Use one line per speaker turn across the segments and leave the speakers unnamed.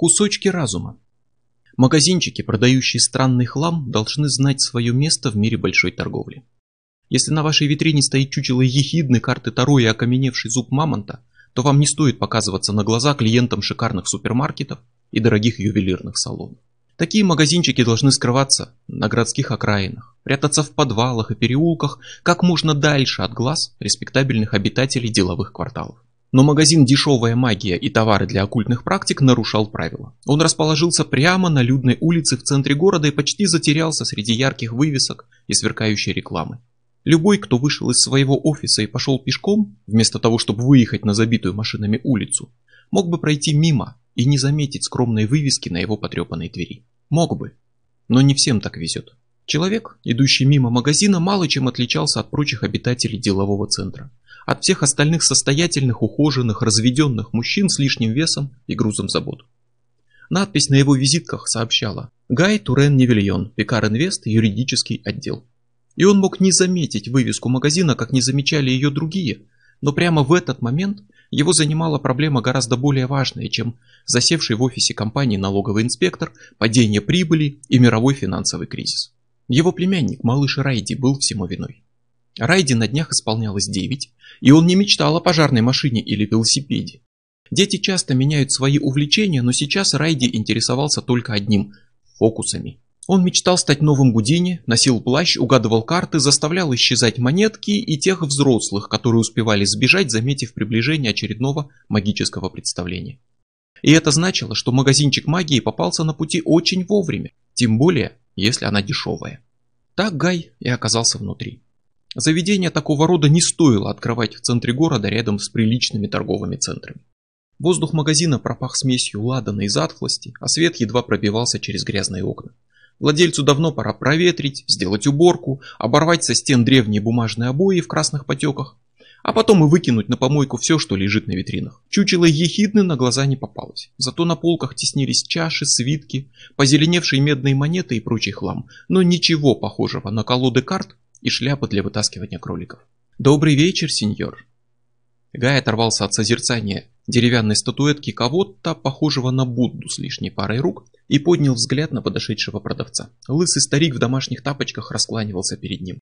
Кусочки разума. Магазинчики, продающие странный хлам, должны знать свое место в мире большой торговли. Если на вашей витрине стоит чучело ехидны, карты Таро и окаменевший зуб мамонта, то вам не стоит показываться на глаза клиентам шикарных супермаркетов и дорогих ювелирных салонов. Такие магазинчики должны скрываться на городских окраинах, прятаться в подвалах и переулках как можно дальше от глаз респектабельных обитателей деловых кварталов. Но магазин «Дешевая магия» и товары для оккультных практик нарушал правила. Он расположился прямо на людной улице в центре города и почти затерялся среди ярких вывесок и сверкающей рекламы. Любой, кто вышел из своего офиса и пошел пешком, вместо того, чтобы выехать на забитую машинами улицу, мог бы пройти мимо и не заметить скромной вывески на его потрепанной двери. Мог бы, но не всем так везет. Человек, идущий мимо магазина, мало чем отличался от прочих обитателей делового центра. От всех остальных состоятельных, ухоженных, разведенных мужчин с лишним весом и грузом забот. Надпись на его визитках сообщала «Гай Турен Невильон, Пекар Инвест, юридический отдел». И он мог не заметить вывеску магазина, как не замечали ее другие, но прямо в этот момент его занимала проблема гораздо более важная, чем засевший в офисе компании налоговый инспектор, падение прибыли и мировой финансовый кризис. Его племянник, малыш Райди, был всему виной. Райди на днях исполнялось 9, и он не мечтал о пожарной машине или велосипеде. Дети часто меняют свои увлечения, но сейчас Райди интересовался только одним – фокусами. Он мечтал стать новым Гудини, носил плащ, угадывал карты, заставлял исчезать монетки и тех взрослых, которые успевали сбежать, заметив приближение очередного магического представления. И это значило, что магазинчик магии попался на пути очень вовремя, тем более, если она дешевая. Так Гай и оказался внутри. Заведение такого рода не стоило открывать в центре города рядом с приличными торговыми центрами. Воздух магазина пропах смесью ладана и затхлости, а свет едва пробивался через грязные окна. Владельцу давно пора проветрить, сделать уборку, оборвать со стен древние бумажные обои в красных потеках, а потом и выкинуть на помойку все, что лежит на витринах. Чучело ехидны на глаза не попалось, зато на полках теснились чаши, свитки, позеленевшие медные монеты и прочий хлам, но ничего похожего на колоды карт и шляпы для вытаскивания кроликов. «Добрый вечер, сеньор!» Гай оторвался от созерцания деревянной статуэтки кого-то, похожего на Будду с лишней парой рук, и поднял взгляд на подошедшего продавца. Лысый старик в домашних тапочках раскланивался перед ним.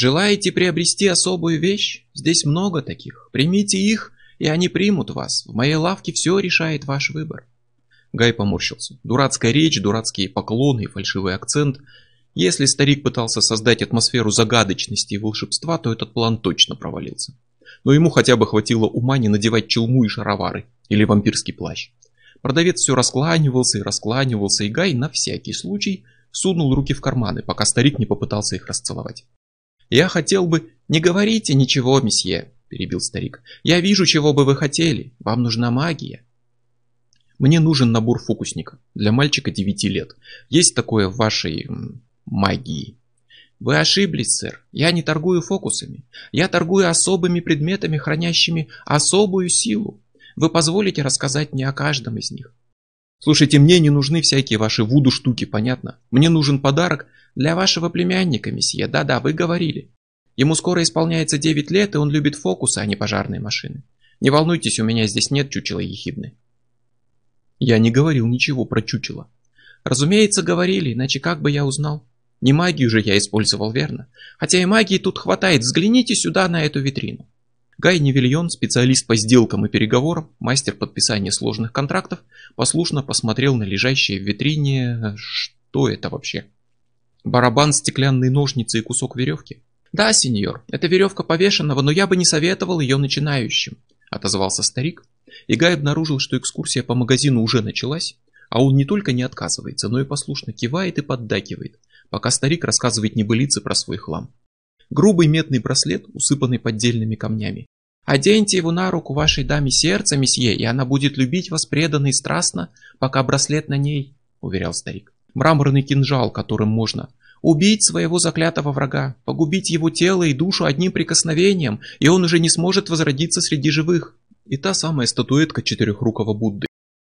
«Желаете приобрести особую вещь? Здесь много таких. Примите их, и они примут вас. В моей лавке все решает ваш выбор». Гай поморщился. Дурацкая речь, дурацкие поклоны и фальшивый акцент. Если старик пытался создать атмосферу загадочности и волшебства, то этот план точно провалился. Но ему хотя бы хватило ума не надевать челму и шаровары или вампирский плащ. Продавец все раскланивался и раскланивался, и Гай на всякий случай сунул руки в карманы, пока старик не попытался их расцеловать. «Я хотел бы...» «Не говорите ничего, месье», — перебил старик. «Я вижу, чего бы вы хотели. Вам нужна магия». «Мне нужен набор фокусника для мальчика 9 лет. Есть такое в вашей... магии?» «Вы ошиблись, сэр. Я не торгую фокусами. Я торгую особыми предметами, хранящими особую силу. Вы позволите рассказать мне о каждом из них? Слушайте, мне не нужны всякие ваши вуду штуки, понятно? Мне нужен подарок для вашего племянника, месье. Да-да, вы говорили. Ему скоро исполняется 9 лет, и он любит фокусы, а не пожарные машины. Не волнуйтесь, у меня здесь нет чучела ехидны. Я не говорил ничего про чучело. Разумеется, говорили, иначе как бы я узнал? Не магию же я использовал, верно? Хотя и магии тут хватает, взгляните сюда на эту витрину. Гай Невильон, специалист по сделкам и переговорам, мастер подписания сложных контрактов, послушно посмотрел на лежащее в витрине... Что это вообще? Барабан, стеклянные ножницы и кусок веревки? Да, сеньор, это веревка повешенного, но я бы не советовал ее начинающим, отозвался старик. И Гай обнаружил, что экскурсия по магазину уже началась, а он не только не отказывается, но и послушно кивает и поддакивает, пока старик рассказывает небылицы про свой хлам. Грубый медный браслет, усыпанный поддельными камнями. Оденьте его на руку вашей даме сердца, месье, и она будет любить вас преданно и страстно, пока браслет на ней, уверял старик. Мраморный кинжал, которым можно убить своего заклятого врага, погубить его тело и душу одним прикосновением, и он уже не сможет возродиться среди живых. И та самая статуэтка четырехрукого Будды.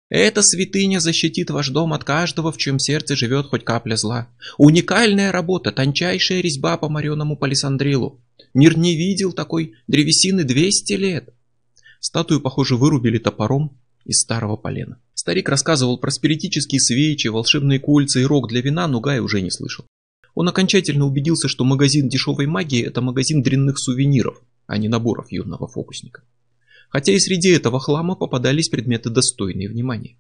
Эта святыня защитит ваш дом от каждого, в чем сердце живет хоть капля зла. Уникальная работа, тончайшая резьба по мореному палисандрилу. Мир не видел такой древесины 200 лет. Статую, похоже, вырубили топором из старого полена. Старик рассказывал про спиритические свечи, волшебные кольца и рог для вина, но Гай уже не слышал. Он окончательно убедился, что магазин дешевой магии – это магазин дрянных сувениров, а не наборов юного фокусника. Хотя и среди этого хлама попадались предметы достойные внимания.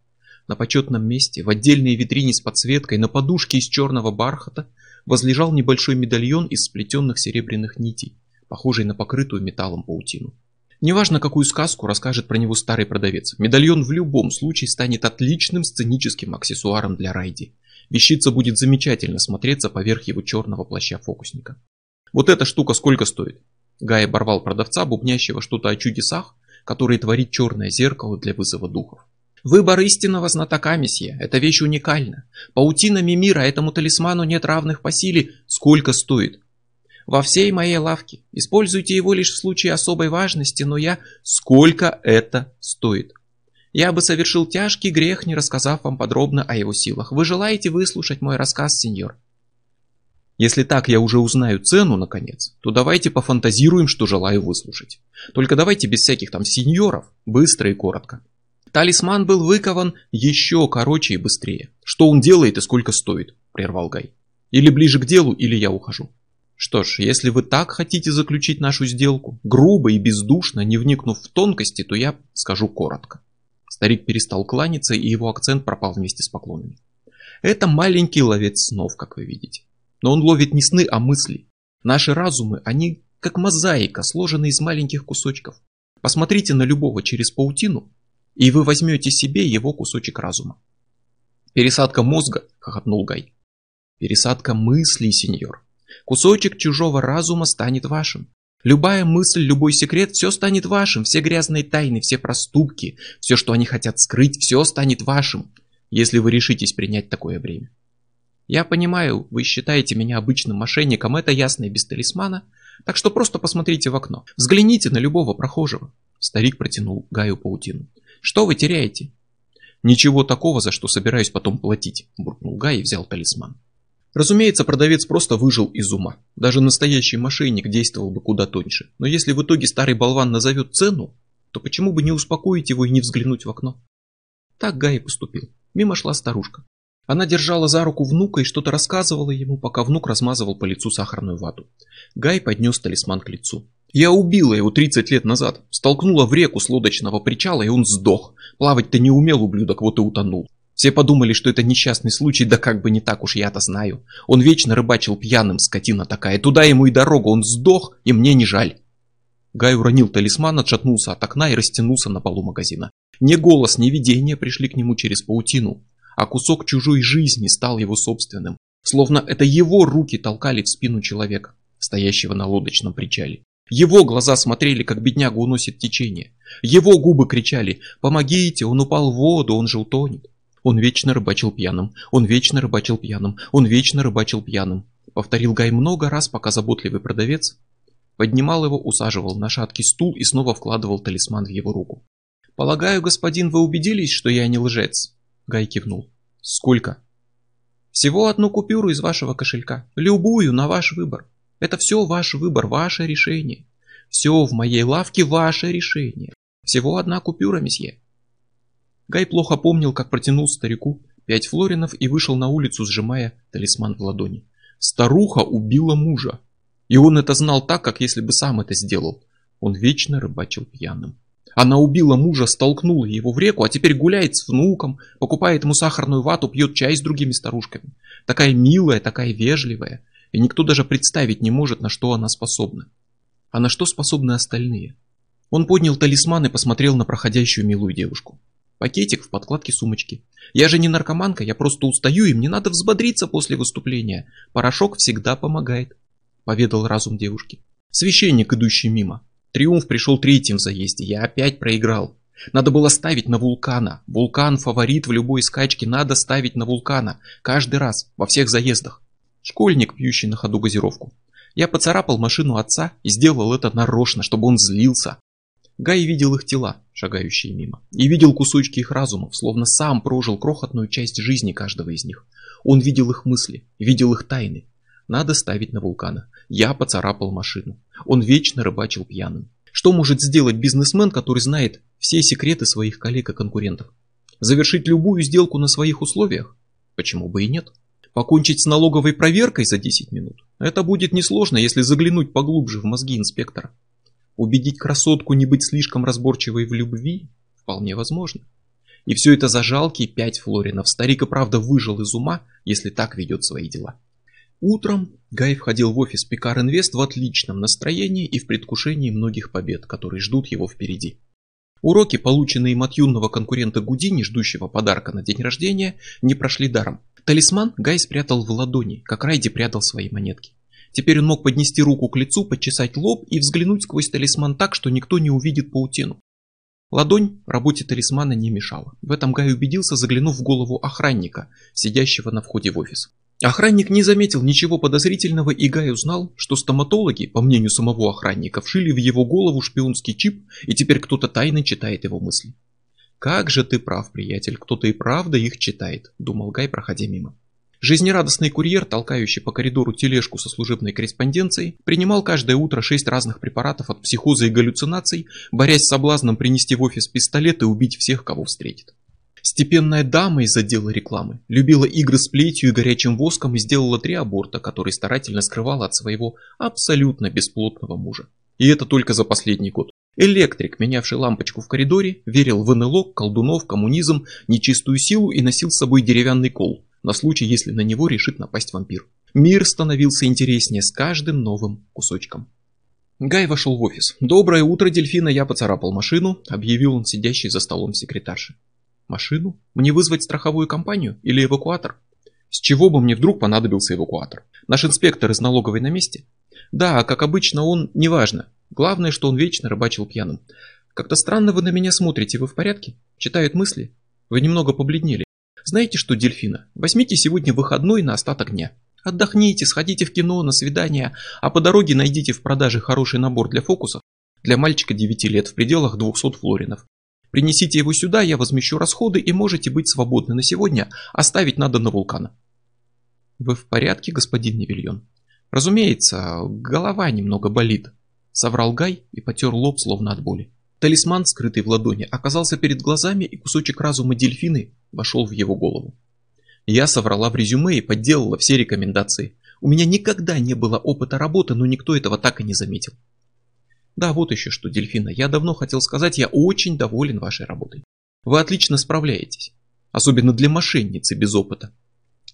На почетном месте, в отдельной витрине с подсветкой, на подушке из черного бархата возлежал небольшой медальон из сплетенных серебряных нитей, похожий на покрытую металлом паутину. Неважно, какую сказку расскажет про него старый продавец, медальон в любом случае станет отличным сценическим аксессуаром для Райди. Вещица будет замечательно смотреться поверх его черного плаща фокусника. Вот эта штука сколько стоит? Гай оборвал продавца, бубнящего что-то о чудесах, которые творит черное зеркало для вызова духов. Выбор истинного знатока, месье, эта вещь уникальна. Паутинами мира этому талисману нет равных по силе. Сколько стоит? во всей моей лавке. Используйте его лишь в случае особой важности, но я... Сколько это стоит? Я бы совершил тяжкий грех, не рассказав вам подробно о его силах. Вы желаете выслушать мой рассказ, сеньор? Если так я уже узнаю цену, наконец, то давайте пофантазируем, что желаю выслушать. Только давайте без всяких там сеньоров, быстро и коротко. Талисман был выкован еще короче и быстрее. Что он делает и сколько стоит, прервал Гай. Или ближе к делу, или я ухожу. Что ж, если вы так хотите заключить нашу сделку, грубо и бездушно, не вникнув в тонкости, то я скажу коротко. Старик перестал кланяться, и его акцент пропал вместе с поклонами. Это маленький ловец снов, как вы видите. Но он ловит не сны, а мысли. Наши разумы, они как мозаика, сложенные из маленьких кусочков. Посмотрите на любого через паутину, и вы возьмете себе его кусочек разума. Пересадка мозга, хохотнул Гай. Пересадка мыслей, сеньор. Кусочек чужого разума станет вашим. Любая мысль, любой секрет, все станет вашим. Все грязные тайны, все проступки, все, что они хотят скрыть, все станет вашим, если вы решитесь принять такое время. Я понимаю, вы считаете меня обычным мошенником, это ясно и без талисмана, так что просто посмотрите в окно. Взгляните на любого прохожего. Старик протянул Гаю паутину. Что вы теряете? Ничего такого, за что собираюсь потом платить, буркнул Гай и взял талисман. Разумеется, продавец просто выжил из ума. Даже настоящий мошенник действовал бы куда тоньше. Но если в итоге старый болван назовет цену, то почему бы не успокоить его и не взглянуть в окно? Так Гай и поступил. Мимо шла старушка. Она держала за руку внука и что-то рассказывала ему, пока внук размазывал по лицу сахарную вату. Гай поднес талисман к лицу. «Я убила его 30 лет назад. Столкнула в реку с лодочного причала, и он сдох. Плавать-то не умел, ублюдок, вот и утонул. Все подумали, что это несчастный случай, да как бы не так уж я-то знаю. Он вечно рыбачил пьяным, скотина такая. Туда ему и дорога, он сдох, и мне не жаль. Гай уронил талисман, отшатнулся от окна и растянулся на полу магазина. Ни голос, ни видение пришли к нему через паутину, а кусок чужой жизни стал его собственным. Словно это его руки толкали в спину человека, стоящего на лодочном причале. Его глаза смотрели, как бедняга уносит течение. Его губы кричали «Помогите, он упал в воду, он же утонет». Он вечно рыбачил пьяным, он вечно рыбачил пьяным, он вечно рыбачил пьяным. Повторил Гай много раз, пока заботливый продавец поднимал его, усаживал на шаткий стул и снова вкладывал талисман в его руку. «Полагаю, господин, вы убедились, что я не лжец?» Гай кивнул. «Сколько?» «Всего одну купюру из вашего кошелька. Любую, на ваш выбор. Это все ваш выбор, ваше решение. Все в моей лавке ваше решение. Всего одна купюра, месье. Гай плохо помнил, как протянул старику пять флоринов и вышел на улицу, сжимая талисман в ладони. Старуха убила мужа. И он это знал так, как если бы сам это сделал. Он вечно рыбачил пьяным. Она убила мужа, столкнула его в реку, а теперь гуляет с внуком, покупает ему сахарную вату, пьет чай с другими старушками. Такая милая, такая вежливая. И никто даже представить не может, на что она способна. А на что способны остальные? Он поднял талисман и посмотрел на проходящую милую девушку. Пакетик в подкладке сумочки. Я же не наркоманка, я просто устаю, и мне надо взбодриться после выступления. Порошок всегда помогает, поведал разум девушки. Священник, идущий мимо. Триумф пришел третьим в заезде, я опять проиграл. Надо было ставить на вулкана. Вулкан фаворит в любой скачке, надо ставить на вулкана. Каждый раз, во всех заездах. Школьник, пьющий на ходу газировку. Я поцарапал машину отца и сделал это нарочно, чтобы он злился. Гай видел их тела, шагающие мимо, и видел кусочки их разумов, словно сам прожил крохотную часть жизни каждого из них. Он видел их мысли, видел их тайны. Надо ставить на вулкана. Я поцарапал машину. Он вечно рыбачил пьяным. Что может сделать бизнесмен, который знает все секреты своих коллег и конкурентов? Завершить любую сделку на своих условиях? Почему бы и нет? Покончить с налоговой проверкой за 10 минут? Это будет несложно, если заглянуть поглубже в мозги инспектора. Убедить красотку не быть слишком разборчивой в любви? Вполне возможно. И все это за жалкие 5 флоринов. Старик и правда выжил из ума, если так ведет свои дела. Утром Гай входил в офис Пикар Инвест в отличном настроении и в предвкушении многих побед, которые ждут его впереди. Уроки, полученные им от юного конкурента Гудини, ждущего подарка на день рождения, не прошли даром. Талисман Гай спрятал в ладони, как Райди прятал свои монетки. Теперь он мог поднести руку к лицу, почесать лоб и взглянуть сквозь талисман так, что никто не увидит паутину. Ладонь работе талисмана не мешала. В этом Гай убедился, заглянув в голову охранника, сидящего на входе в офис. Охранник не заметил ничего подозрительного, и Гай узнал, что стоматологи, по мнению самого охранника, вшили в его голову шпионский чип, и теперь кто-то тайно читает его мысли. «Как же ты прав, приятель, кто-то и правда их читает», — думал Гай, проходя мимо. Жизнерадостный курьер, толкающий по коридору тележку со служебной корреспонденцией, принимал каждое утро шесть разных препаратов от психоза и галлюцинаций, борясь с соблазном принести в офис пистолет и убить всех, кого встретит. Степенная дама из отдела рекламы любила игры с плетью и горячим воском и сделала три аборта, которые старательно скрывала от своего абсолютно бесплотного мужа. И это только за последний год. Электрик, менявший лампочку в коридоре, верил в НЛО, колдунов, коммунизм, нечистую силу и носил с собой деревянный кол, на случай, если на него решит напасть вампир. Мир становился интереснее с каждым новым кусочком. Гай вошел в офис. «Доброе утро, дельфина, я поцарапал машину», — объявил он сидящий за столом секретарши. «Машину? Мне вызвать страховую компанию или эвакуатор?» «С чего бы мне вдруг понадобился эвакуатор? Наш инспектор из налоговой на месте?» «Да, как обычно, он неважно. Главное, что он вечно рыбачил пьяным. Как-то странно вы на меня смотрите, вы в порядке? Читают мысли? Вы немного побледнели. Знаете что, дельфина, возьмите сегодня выходной на остаток дня. Отдохните, сходите в кино, на свидание, а по дороге найдите в продаже хороший набор для фокусов для мальчика 9 лет в пределах 200 флоринов. Принесите его сюда, я возмещу расходы и можете быть свободны на сегодня, оставить надо на вулкана. Вы в порядке, господин Невильон? Разумеется, голова немного болит, Соврал Гай и потер лоб, словно от боли. Талисман, скрытый в ладони, оказался перед глазами, и кусочек разума дельфины вошел в его голову. Я соврала в резюме и подделала все рекомендации. У меня никогда не было опыта работы, но никто этого так и не заметил. Да, вот еще что, дельфина, я давно хотел сказать, я очень доволен вашей работой. Вы отлично справляетесь. Особенно для мошенницы без опыта.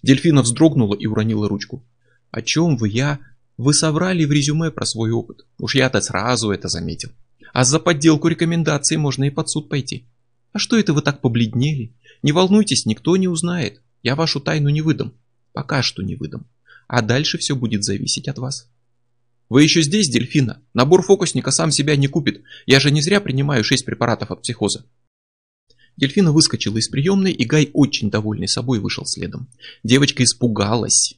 Дельфина вздрогнула и уронила ручку. О чем вы, я... Вы соврали в резюме про свой опыт. Уж я-то сразу это заметил. А за подделку рекомендаций можно и под суд пойти. А что это вы так побледнели? Не волнуйтесь, никто не узнает. Я вашу тайну не выдам. Пока что не выдам. А дальше все будет зависеть от вас. Вы еще здесь, дельфина? Набор фокусника сам себя не купит. Я же не зря принимаю шесть препаратов от психоза. Дельфина выскочила из приемной, и Гай, очень довольный собой, вышел следом. Девочка испугалась.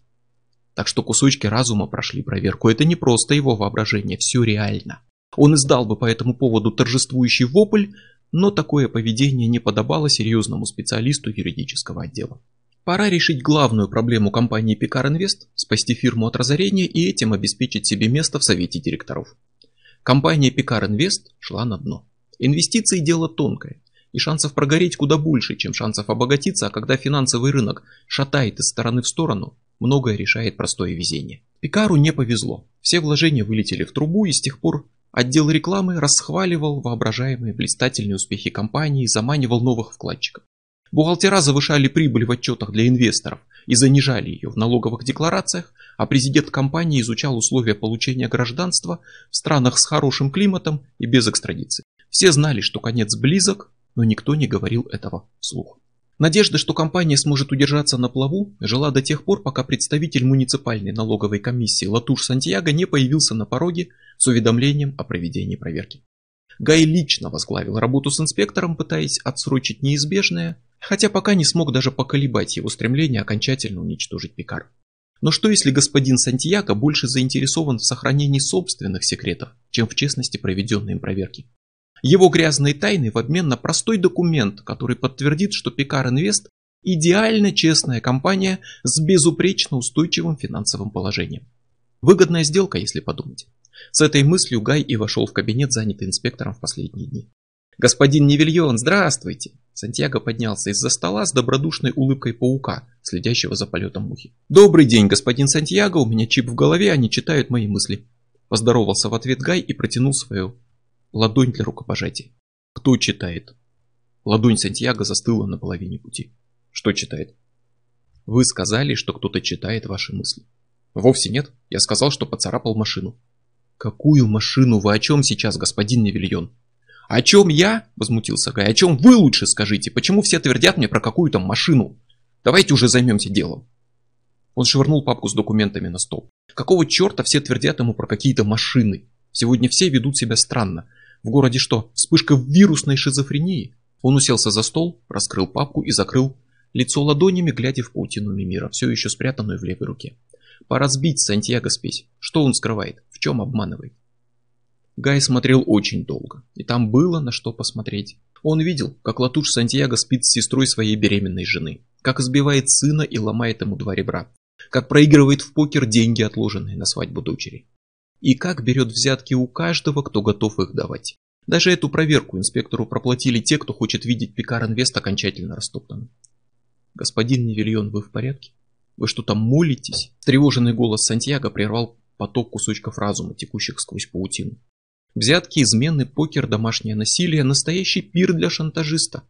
Так что кусочки разума прошли проверку. Это не просто его воображение, все реально. Он издал бы по этому поводу торжествующий вопль, но такое поведение не подобало серьезному специалисту юридического отдела. Пора решить главную проблему компании Picard Invest, спасти фирму от разорения и этим обеспечить себе место в совете директоров. Компания Picard Invest шла на дно. Инвестиции – дело тонкое, и шансов прогореть куда больше, чем шансов обогатиться, а когда финансовый рынок шатает из стороны в сторону, многое решает простое везение. Пикару не повезло. Все вложения вылетели в трубу, и с тех пор отдел рекламы расхваливал воображаемые блистательные успехи компании и заманивал новых вкладчиков. Бухгалтера завышали прибыль в отчетах для инвесторов и занижали ее в налоговых декларациях, а президент компании изучал условия получения гражданства в странах с хорошим климатом и без экстрадиции. Все знали, что конец близок, но никто не говорил этого вслух. Надежда, что компания сможет удержаться на плаву, жила до тех пор, пока представитель муниципальной налоговой комиссии Латуш Сантьяго не появился на пороге с уведомлением о проведении проверки. Гай лично возглавил работу с инспектором, пытаясь отсрочить неизбежное, хотя пока не смог даже поколебать его стремление окончательно уничтожить Пикар. Но что если господин Сантьяго больше заинтересован в сохранении собственных секретов, чем в честности проведенной им проверки? Его грязные тайны в обмен на простой документ, который подтвердит, что Пикар Инвест – идеально честная компания с безупречно устойчивым финансовым положением. Выгодная сделка, если подумать. С этой мыслью Гай и вошел в кабинет, занятый инспектором в последние дни. «Господин Невильон, здравствуйте!» Сантьяго поднялся из-за стола с добродушной улыбкой паука, следящего за полетом мухи. «Добрый день, господин Сантьяго, у меня чип в голове, они читают мои мысли». Поздоровался в ответ Гай и протянул свою ладонь для рукопожатия. «Кто читает?» Ладонь Сантьяго застыла на половине пути. «Что читает?» «Вы сказали, что кто-то читает ваши мысли». «Вовсе нет. Я сказал, что поцарапал машину». «Какую машину? Вы о чем сейчас, господин Невильон?» «О чем я?» – возмутился Гай. «О чем вы лучше скажите? Почему все твердят мне про какую-то машину? Давайте уже займемся делом». Он швырнул папку с документами на стол. Какого черта все твердят ему про какие-то машины? Сегодня все ведут себя странно. В городе что, вспышка вирусной шизофрении? Он уселся за стол, раскрыл папку и закрыл лицо ладонями, глядя в паутину мира, все еще спрятанную в левой руке. Пора сбить Сантьяго спесь. Что он скрывает? В чем обманывает? Гай смотрел очень долго, и там было на что посмотреть. Он видел, как Латуш Сантьяго спит с сестрой своей беременной жены, как избивает сына и ломает ему два ребра, как проигрывает в покер деньги, отложенные на свадьбу дочери. И как берет взятки у каждого, кто готов их давать. Даже эту проверку инспектору проплатили те, кто хочет видеть Пикар Инвест окончательно растоптанным. «Господин Невильон, вы в порядке? Вы что там молитесь?» Тревоженный голос Сантьяго прервал поток кусочков разума, текущих сквозь паутину. Взятки, измены, покер, домашнее насилие – настоящий пир для шантажиста.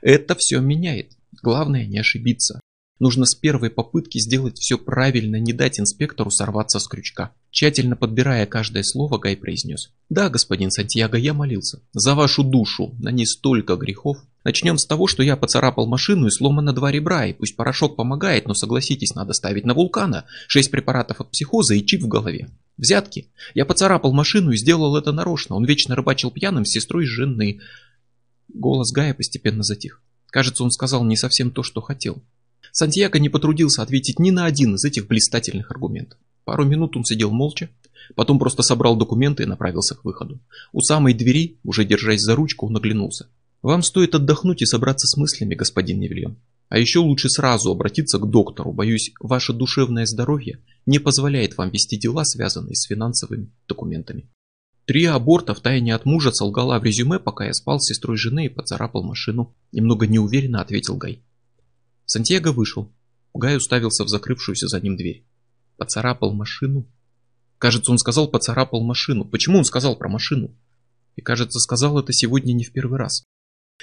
Это все меняет. Главное не ошибиться. Нужно с первой попытки сделать все правильно, не дать инспектору сорваться с крючка. Тщательно подбирая каждое слово, Гай произнес. «Да, господин Сантьяго, я молился. За вашу душу. На ней столько грехов. Начнем с того, что я поцарапал машину и сломано два ребра, и пусть порошок помогает, но согласитесь, надо ставить на вулкана. Шесть препаратов от психоза и чип в голове. Взятки. Я поцарапал машину и сделал это нарочно. Он вечно рыбачил пьяным с сестрой жены». Голос Гая постепенно затих. Кажется, он сказал не совсем то, что хотел. Сантьяго не потрудился ответить ни на один из этих блистательных аргументов. Пару минут он сидел молча, потом просто собрал документы и направился к выходу. У самой двери, уже держась за ручку, он оглянулся. «Вам стоит отдохнуть и собраться с мыслями, господин Невельон. А еще лучше сразу обратиться к доктору. Боюсь, ваше душевное здоровье не позволяет вам вести дела, связанные с финансовыми документами». Три аборта тайне от мужа солгала в резюме, пока я спал с сестрой жены и поцарапал машину. Немного неуверенно ответил Гай. Сантьяго вышел. Гай уставился в закрывшуюся за ним дверь. Поцарапал машину. Кажется, он сказал «поцарапал машину». Почему он сказал про машину? И, кажется, сказал это сегодня не в первый раз.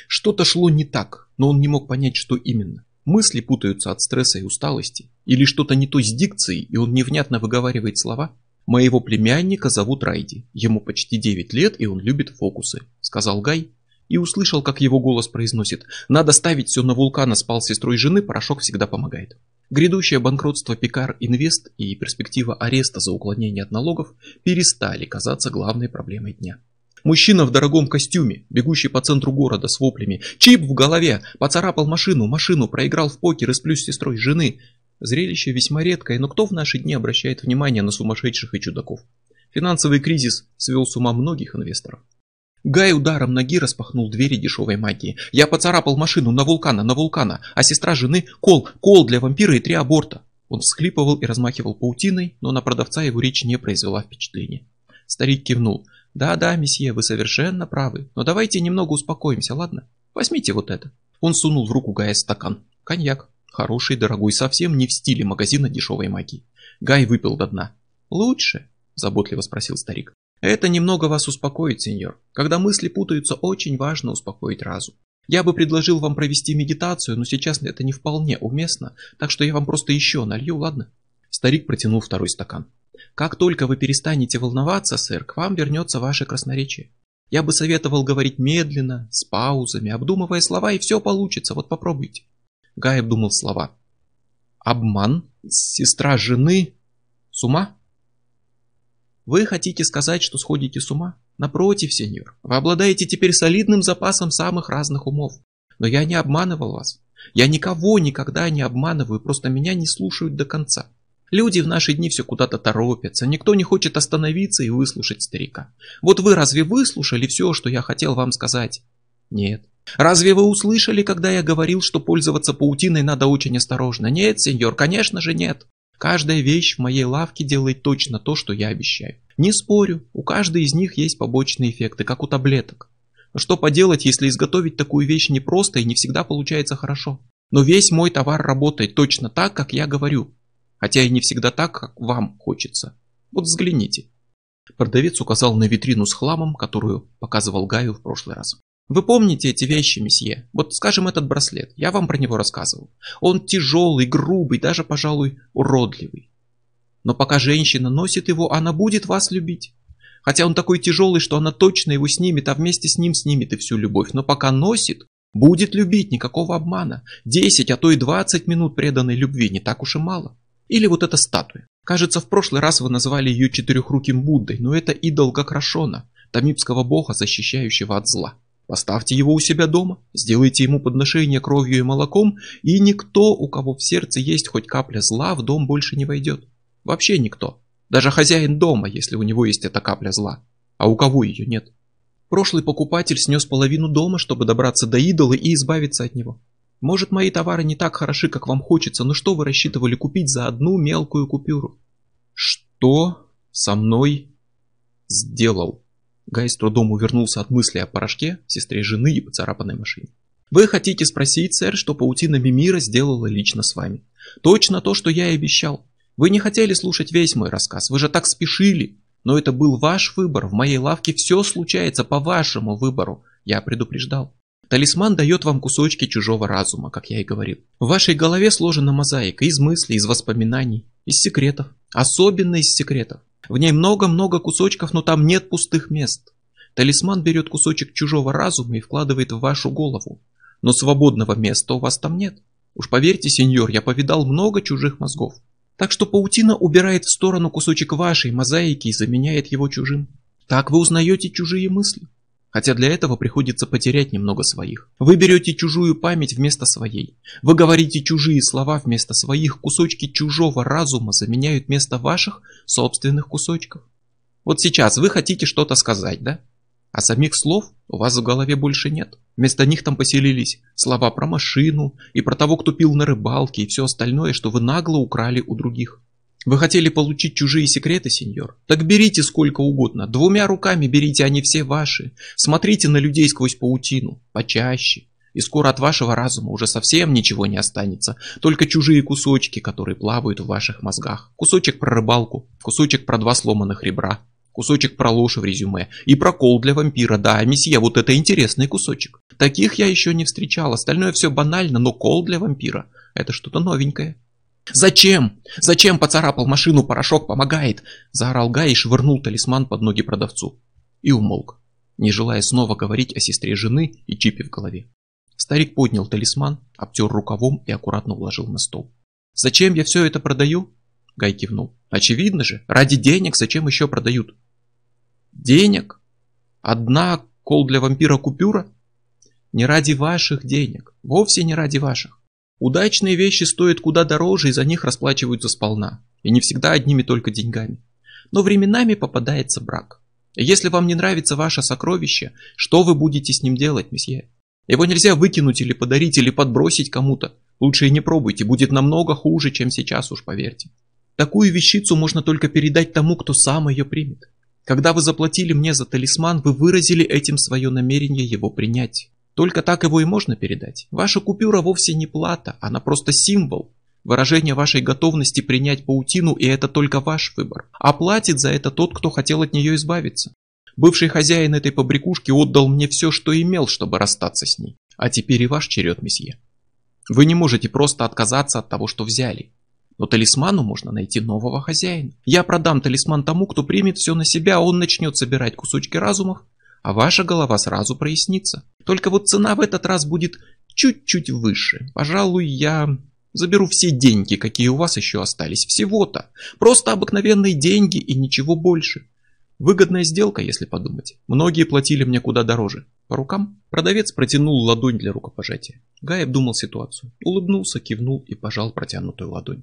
Что-то шло не так, но он не мог понять, что именно. Мысли путаются от стресса и усталости. Или что-то не то с дикцией, и он невнятно выговаривает слова. «Моего племянника зовут Райди. Ему почти 9 лет, и он любит фокусы», — сказал Гай и услышал, как его голос произносит «Надо ставить все на вулкана, спал с сестрой жены, порошок всегда помогает». Грядущее банкротство Пикар Инвест и перспектива ареста за уклонение от налогов перестали казаться главной проблемой дня. Мужчина в дорогом костюме, бегущий по центру города с воплями «Чип в голове! Поцарапал машину, машину, проиграл в покер и сплю с сестрой жены!» Зрелище весьма редкое, но кто в наши дни обращает внимание на сумасшедших и чудаков? Финансовый кризис свел с ума многих инвесторов. Гай ударом ноги распахнул двери дешевой магии. Я поцарапал машину на вулкана, на вулкана, а сестра жены – кол, кол для вампира и три аборта. Он всхлипывал и размахивал паутиной, но на продавца его речь не произвела впечатления. Старик кивнул. «Да-да, месье, вы совершенно правы, но давайте немного успокоимся, ладно? Возьмите вот это». Он сунул в руку Гая стакан. Коньяк. Хороший, дорогой, совсем не в стиле магазина дешевой магии. Гай выпил до дна. «Лучше?» – заботливо спросил старик. Это немного вас успокоит, сеньор. Когда мысли путаются, очень важно успокоить разум. Я бы предложил вам провести медитацию, но сейчас это не вполне уместно, так что я вам просто еще налью, ладно? Старик протянул второй стакан. Как только вы перестанете волноваться, сэр, к вам вернется ваше красноречие. Я бы советовал говорить медленно, с паузами, обдумывая слова, и все получится, вот попробуйте. Гай обдумал слова. Обман, сестра жены, с ума? Вы хотите сказать, что сходите с ума? Напротив, сеньор, вы обладаете теперь солидным запасом самых разных умов. Но я не обманывал вас. Я никого никогда не обманываю, просто меня не слушают до конца. Люди в наши дни все куда-то торопятся, никто не хочет остановиться и выслушать старика. Вот вы разве выслушали все, что я хотел вам сказать? Нет. Разве вы услышали, когда я говорил, что пользоваться паутиной надо очень осторожно? Нет, сеньор, конечно же нет. Каждая вещь в моей лавке делает точно то, что я обещаю. Не спорю, у каждой из них есть побочные эффекты, как у таблеток. Что поделать, если изготовить такую вещь непросто и не всегда получается хорошо? Но весь мой товар работает точно так, как я говорю. Хотя и не всегда так, как вам хочется. Вот взгляните. Продавец указал на витрину с хламом, которую показывал Гаю в прошлый раз. Вы помните эти вещи, месье? Вот, скажем, этот браслет. Я вам про него рассказывал. Он тяжелый, грубый, даже, пожалуй, уродливый. Но пока женщина носит его, она будет вас любить. Хотя он такой тяжелый, что она точно его снимет, а вместе с ним снимет и всю любовь. Но пока носит, будет любить, никакого обмана. 10, а то и 20 минут преданной любви не так уж и мало. Или вот эта статуя. Кажется, в прошлый раз вы называли ее четырехруким Буддой, но это идол Гакрашона, тамибского бога, защищающего от зла. Поставьте его у себя дома, сделайте ему подношение кровью и молоком, и никто, у кого в сердце есть хоть капля зла, в дом больше не войдет. Вообще никто. Даже хозяин дома, если у него есть эта капля зла. А у кого ее нет? Прошлый покупатель снес половину дома, чтобы добраться до идола и избавиться от него. Может, мои товары не так хороши, как вам хочется, но что вы рассчитывали купить за одну мелкую купюру? Что со мной сделал? Гай с трудом увернулся от мысли о порошке, сестре жены и поцарапанной машине. Вы хотите спросить, сэр, что паутина Мимира сделала лично с вами? Точно то, что я и обещал. Вы не хотели слушать весь мой рассказ, вы же так спешили. Но это был ваш выбор, в моей лавке все случается по вашему выбору. Я предупреждал. Талисман дает вам кусочки чужого разума, как я и говорил. В вашей голове сложена мозаика из мыслей, из воспоминаний, из секретов. Особенно из секретов. В ней много-много кусочков, но там нет пустых мест. Талисман берет кусочек чужого разума и вкладывает в вашу голову. Но свободного места у вас там нет. Уж поверьте, сеньор, я повидал много чужих мозгов. Так что паутина убирает в сторону кусочек вашей мозаики и заменяет его чужим. Так вы узнаете чужие мысли. Хотя для этого приходится потерять немного своих. Вы берете чужую память вместо своей. Вы говорите чужие слова вместо своих. Кусочки чужого разума заменяют место ваших собственных кусочков. Вот сейчас вы хотите что-то сказать, да? А самих слов у вас в голове больше нет. Вместо них там поселились слова про машину и про того, кто пил на рыбалке и все остальное, что вы нагло украли у других. Вы хотели получить чужие секреты, сеньор? Так берите сколько угодно. Двумя руками берите, они все ваши. Смотрите на людей сквозь паутину. Почаще. И скоро от вашего разума уже совсем ничего не останется. Только чужие кусочки, которые плавают в ваших мозгах. Кусочек про рыбалку. Кусочек про два сломанных ребра. Кусочек про ложь в резюме. И про кол для вампира. Да, месье, вот это интересный кусочек. Таких я еще не встречал. Остальное все банально, но кол для вампира. Это что-то новенькое. «Зачем? Зачем поцарапал машину, порошок помогает?» Заорал Гай и швырнул талисман под ноги продавцу. И умолк, не желая снова говорить о сестре жены и чипе в голове. Старик поднял талисман, обтер рукавом и аккуратно уложил на стол. «Зачем я все это продаю?» Гай кивнул. «Очевидно же, ради денег зачем еще продают?» «Денег? Одна кол для вампира купюра?» «Не ради ваших денег, вовсе не ради ваших. Удачные вещи стоят куда дороже и за них расплачиваются сполна. И не всегда одними только деньгами. Но временами попадается брак. если вам не нравится ваше сокровище, что вы будете с ним делать, месье? Его нельзя выкинуть или подарить, или подбросить кому-то. Лучше и не пробуйте, будет намного хуже, чем сейчас, уж поверьте. Такую вещицу можно только передать тому, кто сам ее примет. Когда вы заплатили мне за талисман, вы выразили этим свое намерение его принять. Только так его и можно передать. Ваша купюра вовсе не плата, она просто символ. Выражение вашей готовности принять паутину, и это только ваш выбор. А платит за это тот, кто хотел от нее избавиться. Бывший хозяин этой побрякушки отдал мне все, что имел, чтобы расстаться с ней. А теперь и ваш черед, месье. Вы не можете просто отказаться от того, что взяли. Но талисману можно найти нового хозяина. Я продам талисман тому, кто примет все на себя, а он начнет собирать кусочки разумов, а ваша голова сразу прояснится. Только вот цена в этот раз будет чуть-чуть выше. Пожалуй, я заберу все деньги, какие у вас еще остались. Всего-то. Просто обыкновенные деньги и ничего больше. Выгодная сделка, если подумать. Многие платили мне куда дороже. По рукам продавец протянул ладонь для рукопожатия. Гай обдумал ситуацию, улыбнулся, кивнул и пожал протянутую ладонь.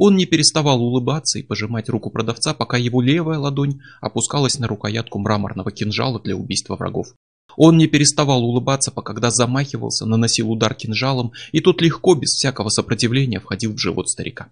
Он не переставал улыбаться и пожимать руку продавца, пока его левая ладонь опускалась на рукоятку мраморного кинжала для убийства врагов. Он не переставал улыбаться, пока когда замахивался, наносил удар кинжалом, и тот легко, без всякого сопротивления, входил в живот старика.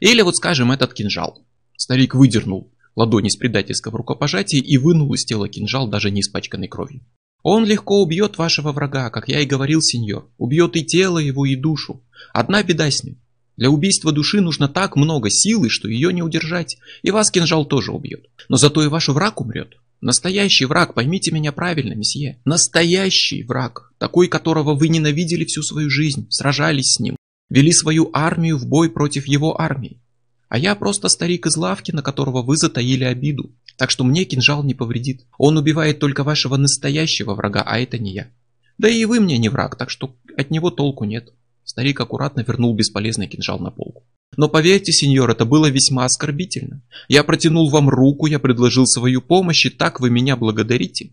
Или вот скажем этот кинжал. Старик выдернул ладони с предательского рукопожатия и вынул из тела кинжал, даже не испачканный кровью. «Он легко убьет вашего врага, как я и говорил, сеньор. Убьет и тело его, и душу. Одна беда с ним. Для убийства души нужно так много силы, что ее не удержать. И вас кинжал тоже убьет. Но зато и ваш враг умрет. Настоящий враг, поймите меня правильно, месье. Настоящий враг. Такой, которого вы ненавидели всю свою жизнь, сражались с ним, вели свою армию в бой против его армии. А я просто старик из лавки, на которого вы затаили обиду. Так что мне кинжал не повредит. Он убивает только вашего настоящего врага, а это не я. Да и вы мне не враг, так что от него толку нет. Старик аккуратно вернул бесполезный кинжал на полку. Но поверьте, сеньор, это было весьма оскорбительно. Я протянул вам руку, я предложил свою помощь, и так вы меня благодарите.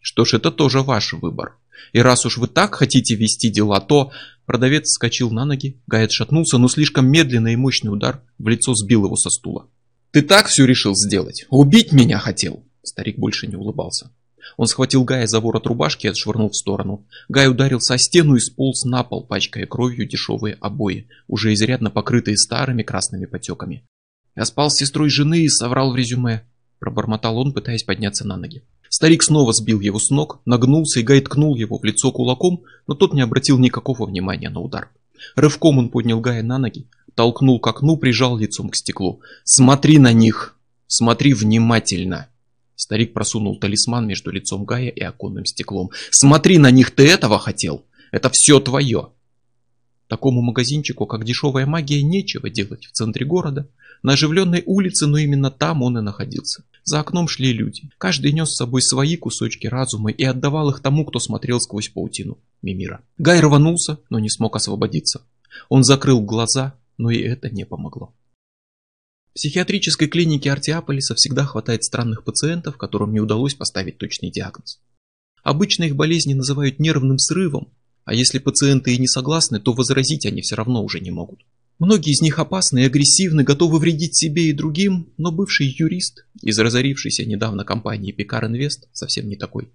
Что ж, это тоже ваш выбор. И раз уж вы так хотите вести дела, то... Продавец вскочил на ноги, Гайд шатнулся, но слишком медленный и мощный удар в лицо сбил его со стула. «Ты так все решил сделать? Убить меня хотел?» Старик больше не улыбался. Он схватил Гая за ворот рубашки и отшвырнул в сторону. Гай ударился о стену и сполз на пол, пачкая кровью дешевые обои, уже изрядно покрытые старыми красными потеками. «Я спал с сестрой жены и соврал в резюме», – пробормотал он, пытаясь подняться на ноги. Старик снова сбил его с ног, нагнулся и Гай ткнул его в лицо кулаком, но тот не обратил никакого внимания на удар. Рывком он поднял Гая на ноги, толкнул к окну, прижал лицом к стеклу. «Смотри на них! Смотри внимательно!» Старик просунул талисман между лицом Гая и оконным стеклом. «Смотри на них, ты этого хотел? Это все твое!» Такому магазинчику, как дешевая магия, нечего делать в центре города, на оживленной улице, но именно там он и находился. За окном шли люди. Каждый нес с собой свои кусочки разума и отдавал их тому, кто смотрел сквозь паутину Мимира. Гай рванулся, но не смог освободиться. Он закрыл глаза, но и это не помогло. Психиатрической клинике Артиаполиса всегда хватает странных пациентов, которым не удалось поставить точный диагноз. Обычно их болезни называют нервным срывом, а если пациенты и не согласны, то возразить они все равно уже не могут. Многие из них опасны и агрессивны, готовы вредить себе и другим, но бывший юрист из разорившейся недавно компании Пикар Инвест совсем не такой.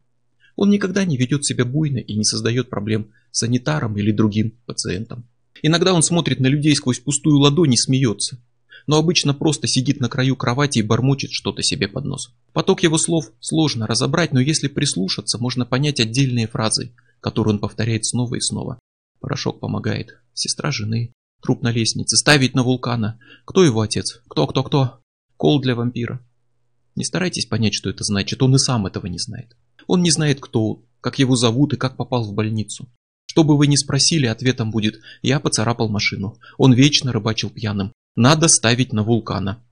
Он никогда не ведет себя буйно и не создает проблем санитарам или другим пациентам. Иногда он смотрит на людей сквозь пустую ладонь и смеется, но обычно просто сидит на краю кровати и бормочет что-то себе под нос. Поток его слов сложно разобрать, но если прислушаться, можно понять отдельные фразы, которые он повторяет снова и снова. Порошок помогает. Сестра жены. Труп на лестнице. Ставить на вулкана. Кто его отец? Кто, кто, кто? Кол для вампира. Не старайтесь понять, что это значит. Он и сам этого не знает. Он не знает, кто, как его зовут и как попал в больницу. Что бы вы ни спросили, ответом будет «Я поцарапал машину. Он вечно рыбачил пьяным. Надо ставить на вулкана».